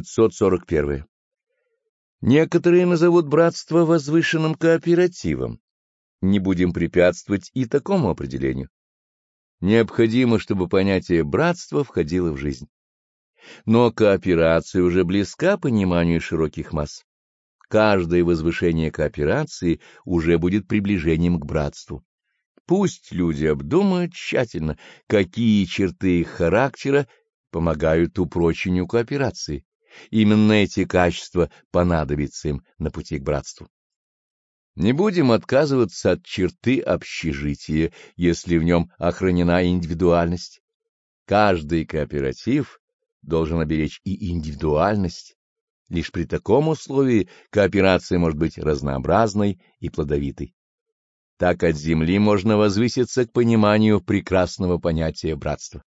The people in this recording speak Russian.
541. Некоторые назовут братство возвышенным кооперативом. Не будем препятствовать и такому определению. Необходимо, чтобы понятие братства входило в жизнь. Но кооперация уже близка пониманию широких масс. Каждое возвышение кооперации уже будет приближением к братству. Пусть люди обдумают тщательно, какие черты их характера помогают упрочению кооперации. Именно эти качества понадобятся им на пути к братству. Не будем отказываться от черты общежития, если в нем охранена индивидуальность. Каждый кооператив должен оберечь и индивидуальность. Лишь при таком условии кооперация может быть разнообразной и плодовитой. Так от земли можно возвыситься к пониманию прекрасного понятия братства.